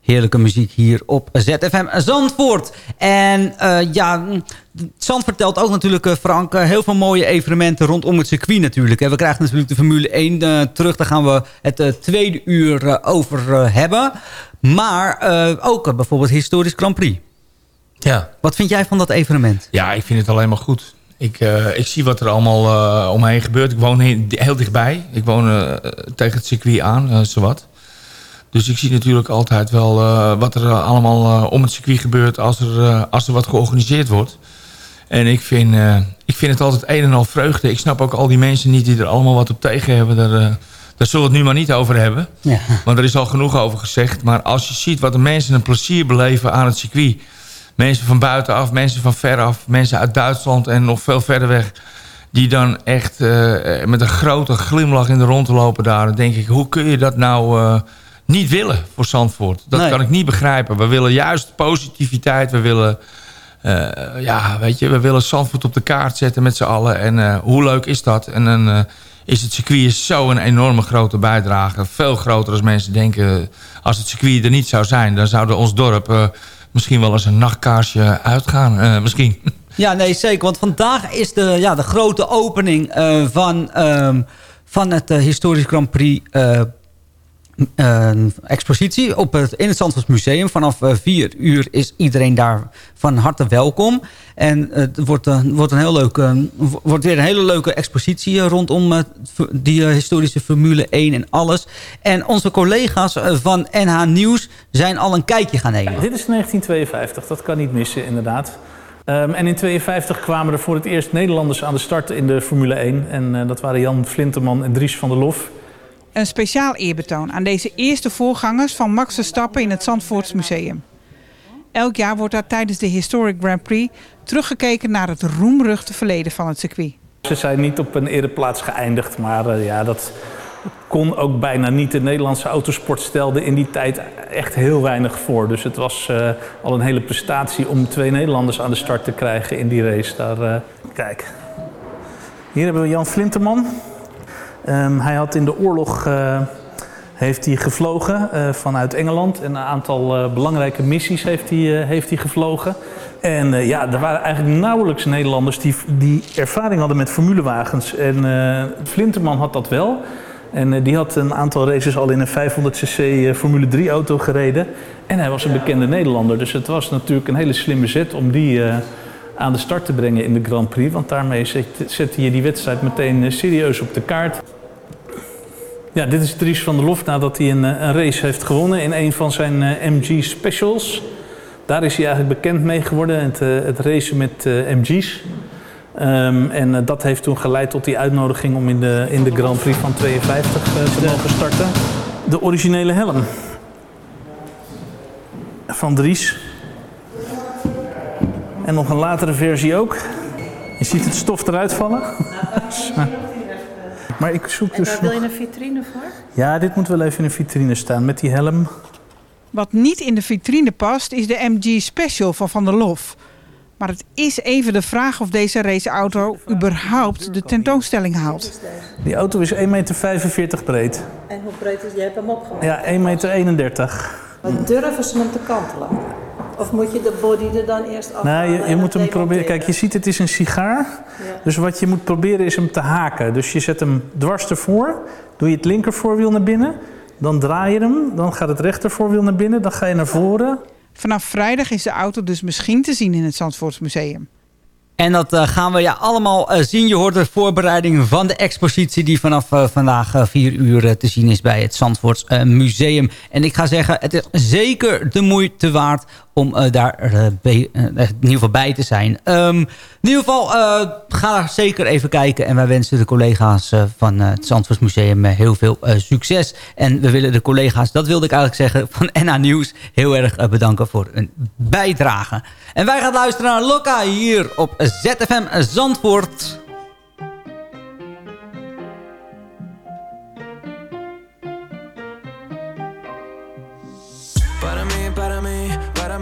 Heerlijke muziek hier op ZFM Zandvoort. En eh, ja, Zand vertelt ook natuurlijk, eh, Frank, eh, heel veel mooie evenementen rondom het circuit natuurlijk. We krijgen natuurlijk de Formule 1 eh, terug. Daar gaan we het tweede uur over hebben. Maar ook bijvoorbeeld historisch Grand Prix. Ja. Wat vind jij van dat evenement? Ja, ik vind het alleen maar goed. Ik, eh, ik zie wat er allemaal eh, omheen gebeurt. Ik woon heel, heel dichtbij. Ik woon eh, tegen het circuit aan, zowat. Dus ik zie natuurlijk altijd wel eh, wat er allemaal eh, om het circuit gebeurt... Als er, eh, als er wat georganiseerd wordt. En ik vind, eh, ik vind het altijd een en al vreugde. Ik snap ook al die mensen niet die er allemaal wat op tegen hebben. Daar, eh, daar zullen we het nu maar niet over hebben. Ja. Want er is al genoeg over gezegd. Maar als je ziet wat de mensen een plezier beleven aan het circuit... mensen van buitenaf, mensen van veraf, mensen uit Duitsland en nog veel verder weg. Die dan echt eh, met een grote glimlach in de rond lopen daar. Dan denk ik, hoe kun je dat nou eh, niet willen voor Zandvoort? Dat Nee. kan ik niet begrijpen. We willen juist positiviteit. We willen, eh, ja, weet je, we willen Zandvoort op de kaart zetten met z'n allen. En hoe leuk is dat? En dan is het circuit zo'n enorme grote bijdrage. Veel groter als mensen denken. Als het circuit er niet zou zijn, dan zou ons dorp misschien wel eens een nachtkaarsje uitgaan. Eh, misschien. [laughs] Ja, nee, zeker. Want vandaag is de, ja, de grote opening eh, van, ehm, van het eh, Historisch Grand Prix eh, eh, expositie op het, in het Zandvoort Museum. Vanaf eh, vier uur is iedereen daar van harte welkom. En het wordt, eh, wordt, een heel leuke, wordt weer een hele leuke expositie eh, rondom eh, die eh, historische Formule 1 en alles. En onze collega's eh, van NH Nieuws zijn al een kijkje gaan nemen. Dit is 1952, dat kan niet missen inderdaad. Ehm, en in 1952 kwamen er voor het eerst Nederlanders aan de start in de Formule 1. En eh, dat waren Jan Flinterman en Dries van der Lof. Een speciaal eerbetoon aan deze eerste voorgangers van Max Verstappen in het Zandvoorts Museum. Elk jaar wordt daar tijdens de Historic Grand Prix teruggekeken naar het roemruchte verleden van het circuit. Ze zijn niet op een ereplaats geëindigd, maar eh, ja, dat kon ook bijna niet. De Nederlandse autosport stelde in die tijd echt heel weinig voor. Dus het was eh, al een hele prestatie om twee Nederlanders aan de start te krijgen in die race. Daar, eh, kijk, hier hebben we Jan Flinterman. Ehm, hij had in de oorlog eh, heeft hij gevlogen eh, vanuit Engeland. En een aantal eh, belangrijke missies heeft hij, heeft hij gevlogen. En ja, er waren eigenlijk nauwelijks Nederlanders die, die ervaring hadden met formulewagens. En Flinterman had dat wel. En die had een aantal races al in een 500cc eh, Formule 3 auto gereden. En hij was een bekende Nederlander. Dus het was natuurlijk een hele slimme zet om die aan de start te brengen in de Grand Prix. Want daarmee zet- zette je die wedstrijd meteen eh, serieus op de kaart. Ja, dit is Dries van der Lof nadat hij een, eh, een race heeft gewonnen in een van zijn eh, MG Specials. Daar is hij eigenlijk bekend mee geworden, het, het racen met MG's. Ehm, en dat heeft toen geleid tot die uitnodiging om in de, in de Grand Prix van 52 eh, te mogen starten. De originele helm van Dries. En nog een latere versie ook. Je ziet het stof eruit vallen. [laughs] maar ik zoek En dus daar wil je een vitrine voor? Ja, dit moet wel even in de vitrine staan met die helm. Wat niet in de vitrine past is de MG Special van Van der Lof. Maar het is even de vraag of deze raceauto überhaupt de tentoonstelling haalt. Die auto is 1,45 meter breed. En hoe breed is Je hebt hem opgemaakt. Ja, 1,31 meter. Maar durven ze hem te kantelen? Of moet je de body er dan eerst af? Nou, je, je moet hem proberen. Kijk, je ziet het is een sigaar. Dus wat je moet proberen is hem te haken. Dus je zet hem dwars ervoor. Doe je het linkervoorwiel naar binnen. Dan draai je hem. Dan gaat het rechtervoorwiel naar binnen. Dan ga je naar voren. Vanaf vrijdag is de auto dus misschien te zien in het Zandvoorts Museum. En dat eh, gaan we ja allemaal eh, zien. Je hoort de voorbereiding van de expositie... die vanaf eh, vandaag vier uur te zien is bij het Zandvoorts Museum. En ik ga zeggen, het is zeker de moeite waard... om eh, daar eh, in ieder geval bij te zijn. Ehm, in ieder geval, ga daar zeker even kijken. En wij wensen de collega's van het Zandvoorts Museum eh, heel veel succes. En we willen de collega's, dat wilde ik eigenlijk zeggen... van [laughs] NH Nieuws heel erg bedanken voor hun bijdrage. En wij gaan luisteren naar Lokka hier op ZFM Zandvoort.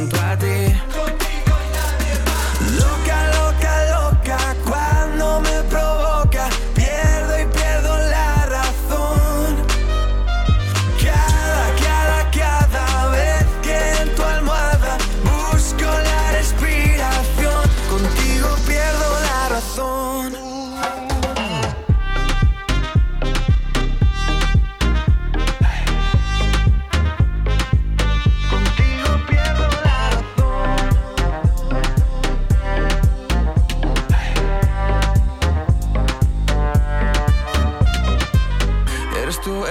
junto a ti.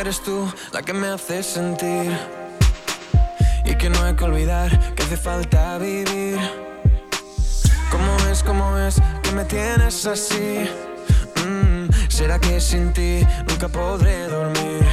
Eres tú la que me hace sentir. Y que no hay que olvidar que hace falta vivir. ¿Cómo es, cómo es que me tienes así? Mm, ¿Será que sin ti nunca podré dormir?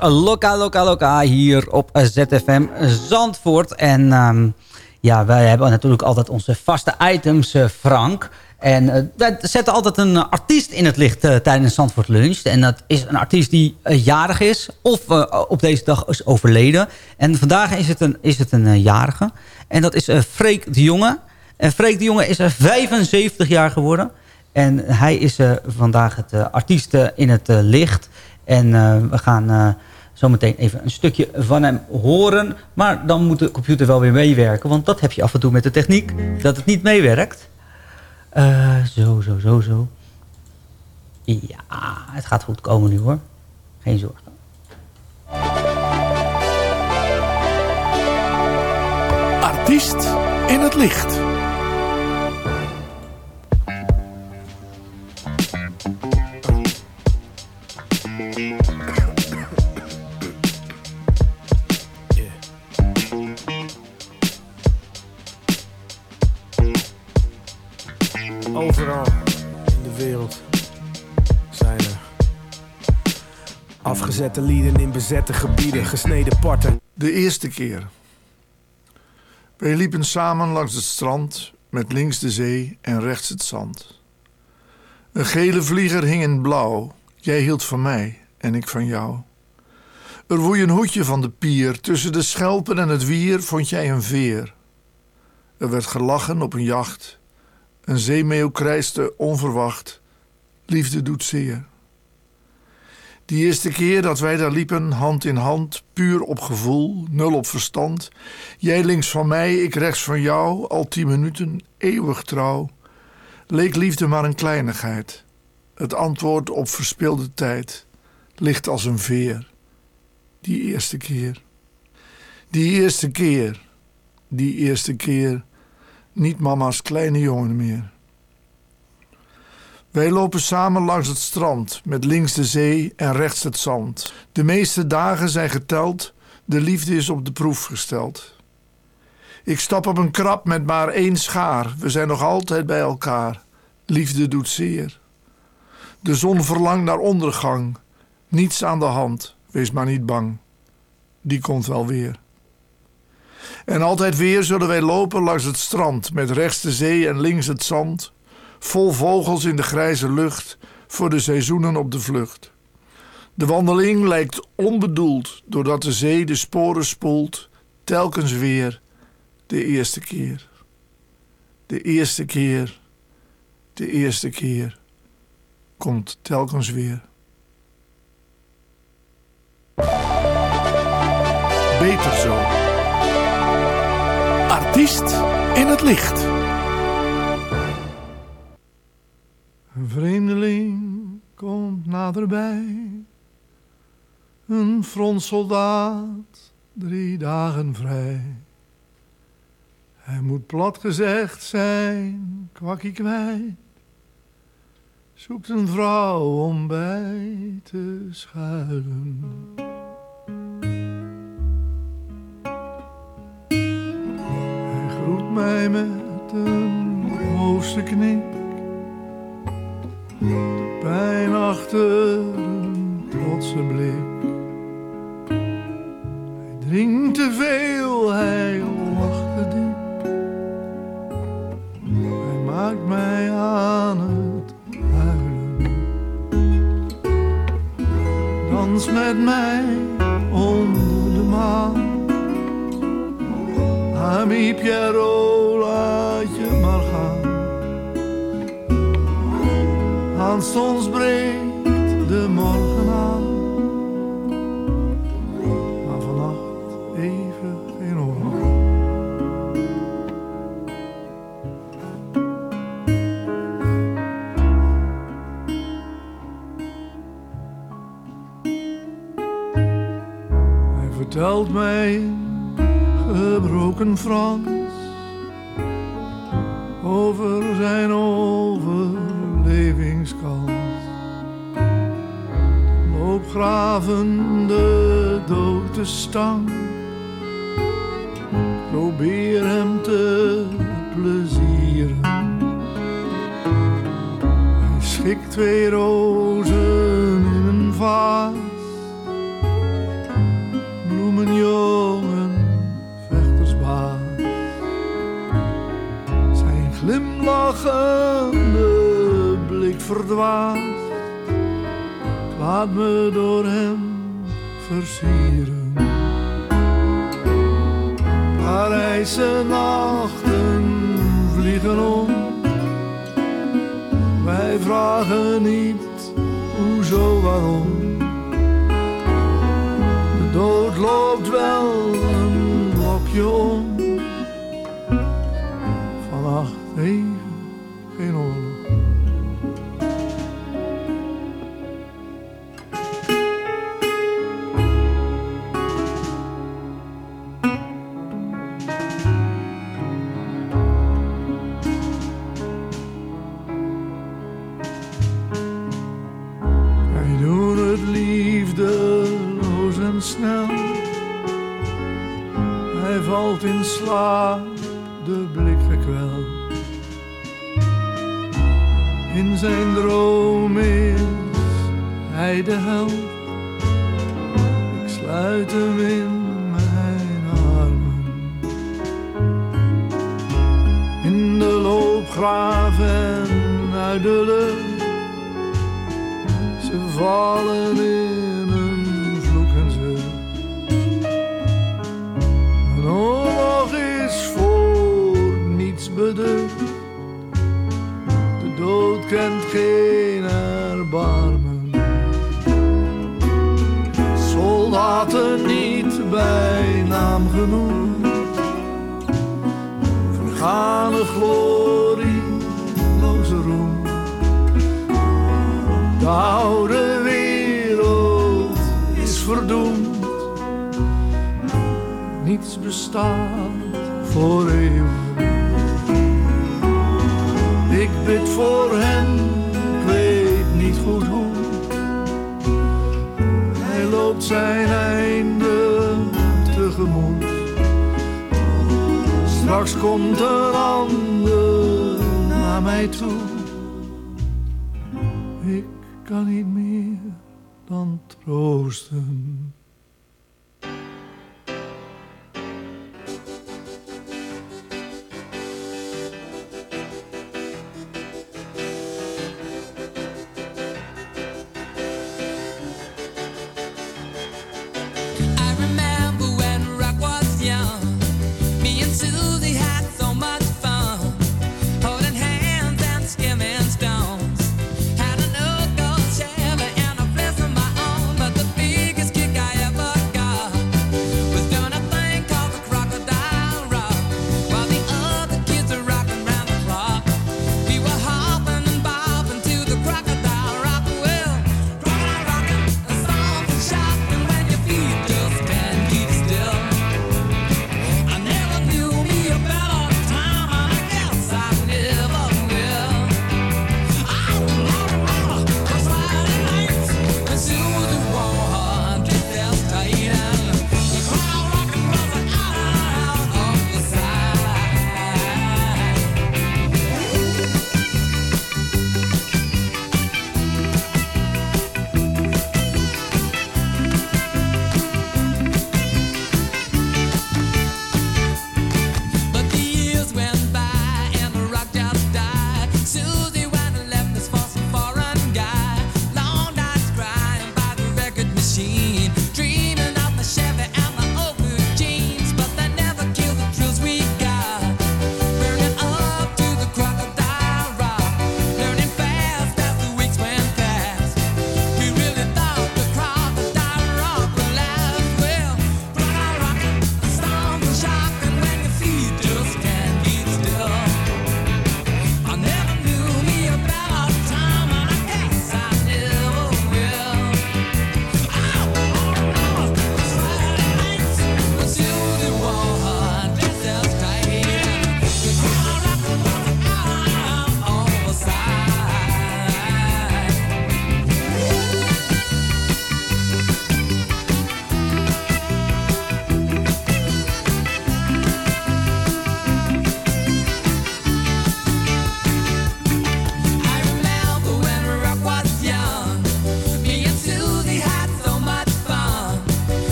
Was Loka Loka Loka hier op ZFM Zandvoort. En ehm, ja, wij hebben natuurlijk altijd onze vaste items, eh, Frank. En eh, wij zetten altijd een eh, artiest in het licht eh, tijdens Zandvoort Lunch. En dat is een artiest die eh, jarig is of eh, op deze dag is overleden. En vandaag is het een, is het een eh, jarige. En dat is eh Freek de Jonge. En Freek de Jonge is er 75 jaar geworden. En hij is eh, vandaag het eh, artiest eh, in het eh, licht. En eh, we gaan eh, zometeen even een stukje van hem horen. Maar dan moet de computer wel weer meewerken. Want dat heb je af en toe met de techniek. Dat het niet meewerkt. Eh, zo, zo, zo, zo. Ja, het gaat goed komen nu hoor. Geen zorgen. Artiest in het licht. Afgezette lieden in bezette gebieden, gesneden parten. De eerste keer. Wij liepen samen langs het strand met links de zee en rechts het zand. Een gele vlieger hing in blauw. Jij hield van mij en ik van jou. Er woei een hoedje van de pier. Tussen de schelpen en het wier vond jij een veer. Er werd gelachen op een jacht. Een zeemeeuw krijste onverwacht. Liefde doet zeer. Die eerste keer dat wij daar liepen, hand in hand, puur op gevoel, nul op verstand. Jij links van mij, ik rechts van jou, al tien minuten, eeuwig trouw. Leek liefde maar een kleinigheid. Het antwoord op verspilde tijd ligt als een veer. Die eerste keer. Die eerste keer. Die eerste keer. Niet mama's kleine jongen meer. Wij lopen samen langs het strand, met links de zee en rechts het zand. De meeste dagen zijn geteld, de liefde is op de proef gesteld. Ik stap op een krab met maar één schaar, we zijn nog altijd bij elkaar. Liefde doet zeer. De zon verlangt naar ondergang, niets aan de hand, wees maar niet bang. Die komt wel weer. En altijd weer zullen wij lopen langs het strand, met rechts de zee en links het zand vol vogels in de grijze lucht, voor de seizoenen op de vlucht. De wandeling lijkt onbedoeld, doordat de zee de sporen spoelt, telkens weer de eerste keer. De eerste keer, de eerste keer, komt telkens weer. Beter zo. Artiest in het licht. Een vreemdeling komt naderbij. Een frontsoldaat, drie dagen vrij. Hij moet plat gezegd zijn, kwakkie kwijt. Zoekt een vrouw om bij te schuilen. Hij groet mij met een hoofdse knik. De pijn achter een trotse blik. Hij drinkt te veel, hij lacht te diep. Hij maakt mij aan het huilen. Dans met mij onder de maan. Ami Piero, Aanstonds breekt de morgen aan. Maar vannacht even geen oorlog. Hij vertelt mij gebroken Frans over zijn overlevingskans. Loopgraven de dood te stang. Probeer hem te plezieren. Hij schikt twee rozen in een vaas. Bloemenjongen vechtersbaas. Zijn glimlachende Laat me door hem versieren. Parijse nachten vliegen om. Wij vragen niet hoezo, waarom. De dood loopt wel een blokje om. Hij valt in slaap, de blik gekweld. In zijn droom is hij de held. Ik sluit hem in mijn armen. In de loopgraaf en uit de lucht. Ze vallen in geen erbarmen. Soldaten niet bij naam genoemd. Vergane glorie, loze roem. De oude wereld is verdoemd. Niets bestaat voor eeuwig. Ik bid voor hen, Zijn einde tegemoet. Straks komt een ander naar mij toe. Ik kan niet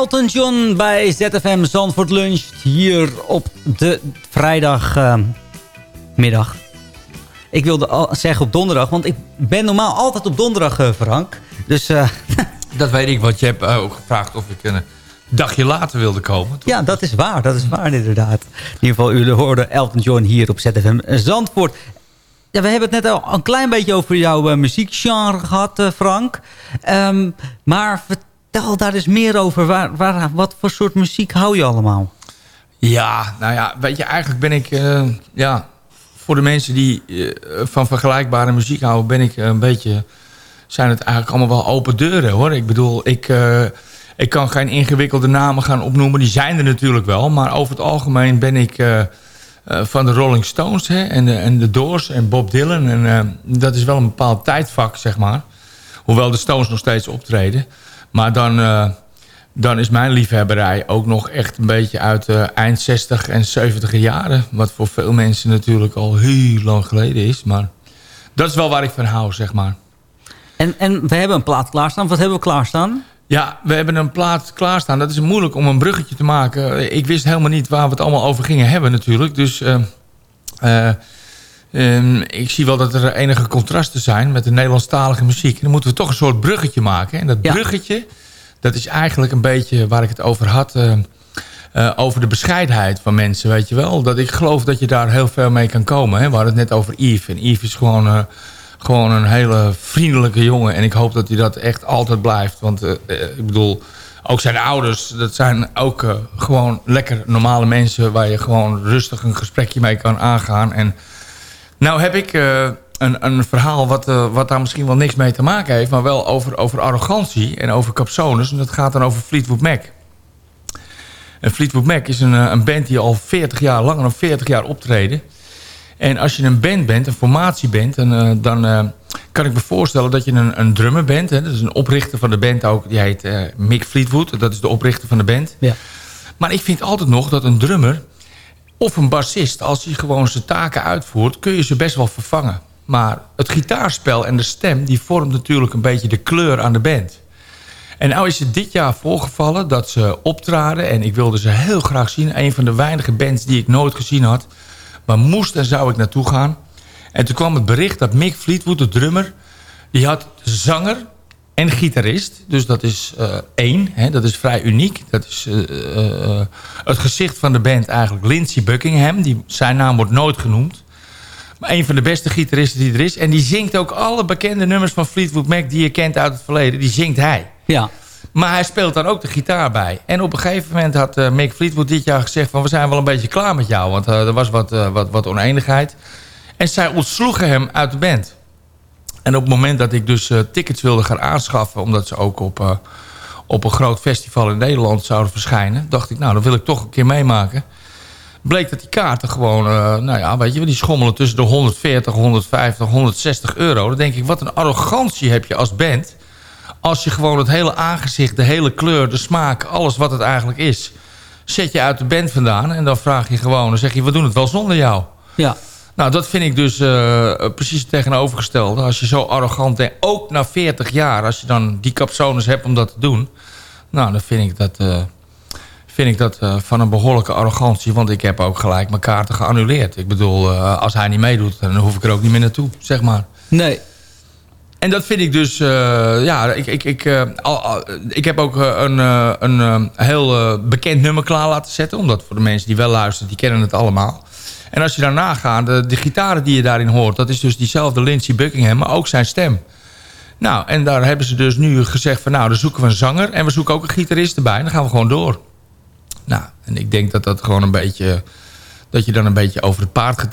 Elton John bij ZFM Zandvoort Lunch. Hier op de vrijdagmiddag. ik wilde al zeggen op donderdag, want ik ben normaal altijd op donderdag, eh, Frank. Dus... eh, [laughs] Dat weet ik, want je hebt eh, ook gevraagd of ik een dagje later wilde komen. Ja, dat is waar. Dat is waar inderdaad. In ieder geval, u hoorde Elton John hier op ZFM Zandvoort. Ja, we hebben het net al een klein beetje over jouw eh, muziekgenre gehad, eh, Frank. Ehm, maar vertel daar eens meer over. Waar, waar, wat voor soort muziek hou je allemaal? Ja, nou ja, weet je, eigenlijk ben ik... eh, ja, voor de mensen die eh, van vergelijkbare muziek houden... ben ik een beetje... zijn het eigenlijk allemaal wel open deuren, hoor. Ik bedoel, ik... eh, ik kan geen ingewikkelde namen gaan opnoemen. Die zijn er natuurlijk wel. Maar over het algemeen ben ik van de Rolling Stones hè, en, de, en Doors en Bob Dylan. En dat is wel een bepaald tijdvak, zeg maar. Hoewel de Stones nog steeds optreden. Maar dan, eh, dan is mijn liefhebberij ook nog echt een beetje uit de eind 60 en 70 jaren. Wat voor veel mensen natuurlijk al heel lang geleden is. Maar dat is wel waar ik van hou, zeg maar. En, en we hebben een plaat klaarstaan. Wat hebben we klaarstaan? Ja, we hebben een plaat klaarstaan. Dat is moeilijk om een bruggetje te maken. Ik wist helemaal niet waar we het allemaal over gingen hebben natuurlijk. Dus eh, eh, ehm, ik zie wel dat er enige contrasten zijn met de Nederlandstalige muziek. En dan moeten we toch een soort bruggetje maken. En dat bruggetje, dat is eigenlijk een beetje waar ik het over had... eh, eh, over de bescheidenheid van mensen, weet je wel. Dat ik geloof dat je daar heel ver mee kan komen. Hè? We hadden het net over Yves. En Yves is gewoon, eh, gewoon een hele vriendelijke jongen. En ik hoop dat hij dat echt altijd blijft. Want eh, ik bedoel, ook zijn ouders... dat zijn ook gewoon lekker normale mensen... waar je gewoon rustig een gesprekje mee kan aangaan. En nou heb ik eh, een, een verhaal wat, eh, wat daar misschien wel niks mee te maken heeft... maar wel over, over arrogantie en over capsones. En dat gaat dan over Fleetwood Mac. En Fleetwood Mac is een, eh, een band die al 40 jaar, langer dan 40 jaar optreden. En als je een band bent, een formatie bent... dan, dan kan ik me voorstellen dat je een, een drummer bent. Hè? Dat is een oprichter van de band ook. Die heet Mick Fleetwood. Dat is de oprichter van de band. Ja. Maar ik vind altijd nog dat een drummer of een bassist... als hij gewoon zijn taken uitvoert... kun je ze best wel vervangen. Maar het gitaarspel en de stem... die vormt natuurlijk een beetje de kleur aan de band. En nou is het dit jaar voorgevallen dat ze optraden. En ik wilde ze heel graag zien. Een van de weinige bands die ik nooit gezien had. Maar moest en zou ik naartoe gaan. En toen kwam het bericht dat Mick Fleetwood, de drummer... die had zanger en gitarist. Dus dat is eh, één. Hè, dat is vrij uniek. Dat is eh, eh, het gezicht van de band eigenlijk Lindsey Buckingham. Die, zijn naam wordt nooit genoemd. Maar een van de beste gitaristen die er is. En die zingt ook alle bekende nummers van Fleetwood Mac... die je kent uit het verleden. Die zingt hij. Ja. Maar hij speelt dan ook de gitaar bij. En op een gegeven moment had Mick Fleetwood dit jaar gezegd... van we zijn wel een beetje klaar met jou. Want er was wat, wat, wat oneenigheid. En zij ontsloegen hem uit de band. En op het moment dat ik dus eh, tickets wilde gaan aanschaffen... omdat ze ook op, eh, op een groot festival in Nederland zouden verschijnen... dacht ik, nou, dan wil ik toch een keer meemaken. Bleek dat die kaarten gewoon, eh, nou ja, weet je die schommelen tussen de 140, 150, 160 euro. Dan denk ik, wat een arrogantie heb je als band... als je gewoon het hele aangezicht, de hele kleur, de smaak... alles wat het eigenlijk is, zet je uit de band vandaan... en dan vraag je gewoon, dan zeg je, we doen het wel zonder jou. Ja. Nou, dat vind ik dus eh, precies het tegenovergestelde. Als je zo arrogant bent, ook na 40 jaar... als je dan die capsones hebt om dat te doen... nou, dan vind ik dat, eh, vind ik dat eh, van een behoorlijke arrogantie... want ik heb ook gelijk mijn kaarten geannuleerd. Ik bedoel, als hij niet meedoet, dan hoef ik er ook niet meer naartoe, zeg maar. Nee. En dat vind ik dus... ja, ik, ik, ik, al, al- ik heb ook een, een heel bekend nummer klaar laten zetten. Omdat voor de mensen die wel luisteren, die kennen het allemaal. En als je daarna gaat, de, de gitaren die je daarin hoort... dat is dus diezelfde Lindsey Buckingham, maar ook zijn stem. Nou, en daar hebben ze dus nu gezegd van... nou, dan zoeken we een zanger en we zoeken ook een gitarist erbij. En dan gaan we gewoon door. Nou, en ik denk dat dat gewoon een beetje... dat je dan een beetje over het paard